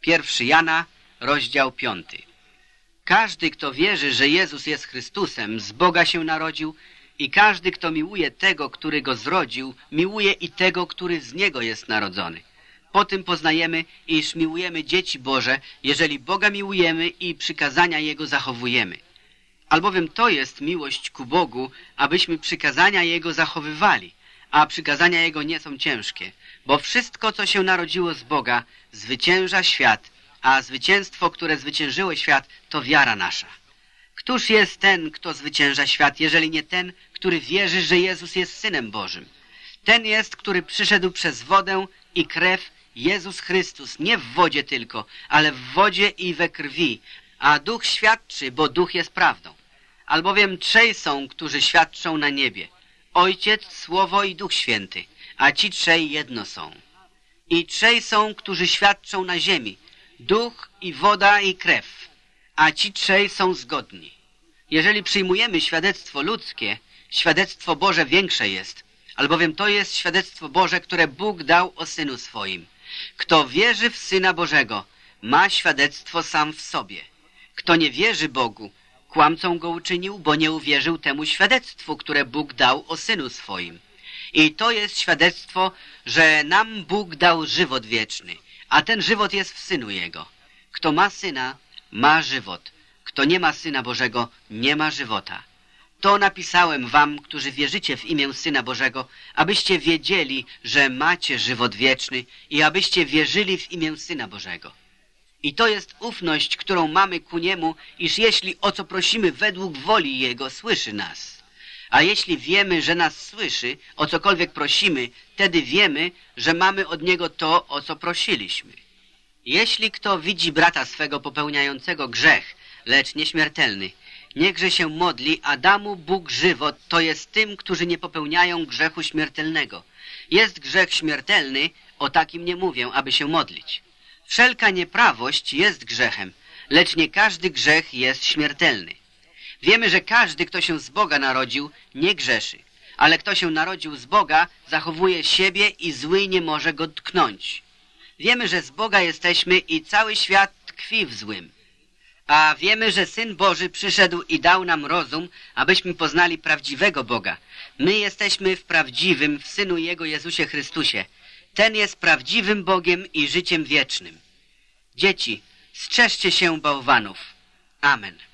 Pierwszy Jana, rozdział piąty. Każdy, kto wierzy, że Jezus jest Chrystusem, z Boga się narodził i każdy, kto miłuje tego, który go zrodził, miłuje i tego, który z niego jest narodzony. Po tym poznajemy, iż miłujemy dzieci Boże, jeżeli Boga miłujemy i przykazania Jego zachowujemy. Albowiem to jest miłość ku Bogu, abyśmy przykazania Jego zachowywali, a przykazania Jego nie są ciężkie, bo wszystko, co się narodziło z Boga, zwycięża świat, a zwycięstwo, które zwyciężyło świat, to wiara nasza. Któż jest ten, kto zwycięża świat, jeżeli nie ten, który wierzy, że Jezus jest Synem Bożym? Ten jest, który przyszedł przez wodę i krew, Jezus Chrystus, nie w wodzie tylko, ale w wodzie i we krwi, a Duch świadczy, bo Duch jest prawdą. Albowiem trzej są, którzy świadczą na niebie. Ojciec, Słowo i Duch Święty, a ci trzej jedno są. I trzej są, którzy świadczą na ziemi. Duch i woda i krew, a ci trzej są zgodni. Jeżeli przyjmujemy świadectwo ludzkie, świadectwo Boże większe jest, albowiem to jest świadectwo Boże, które Bóg dał o Synu swoim. Kto wierzy w Syna Bożego, ma świadectwo sam w sobie. Kto nie wierzy Bogu, kłamcą go uczynił, bo nie uwierzył temu świadectwu, które Bóg dał o Synu swoim. I to jest świadectwo, że nam Bóg dał żywot wieczny, a ten żywot jest w Synu Jego. Kto ma Syna, ma żywot. Kto nie ma Syna Bożego, nie ma żywota. To napisałem wam, którzy wierzycie w imię Syna Bożego, abyście wiedzieli, że macie żywot wieczny i abyście wierzyli w imię Syna Bożego. I to jest ufność, którą mamy ku Niemu, iż jeśli o co prosimy według woli Jego, słyszy nas. A jeśli wiemy, że nas słyszy, o cokolwiek prosimy, wtedy wiemy, że mamy od Niego to, o co prosiliśmy. Jeśli kto widzi brata swego popełniającego grzech, lecz nieśmiertelny, niechże się modli, a da mu Bóg żywot, to jest tym, którzy nie popełniają grzechu śmiertelnego. Jest grzech śmiertelny, o takim nie mówię, aby się modlić. Wszelka nieprawość jest grzechem, lecz nie każdy grzech jest śmiertelny. Wiemy, że każdy, kto się z Boga narodził, nie grzeszy, ale kto się narodził z Boga, zachowuje siebie i zły nie może go tknąć. Wiemy, że z Boga jesteśmy i cały świat tkwi w złym. A wiemy, że Syn Boży przyszedł i dał nam rozum, abyśmy poznali prawdziwego Boga. My jesteśmy w prawdziwym, w Synu Jego Jezusie Chrystusie. Ten jest prawdziwym Bogiem i życiem wiecznym. Dzieci, strzeżcie się bałwanów. Amen.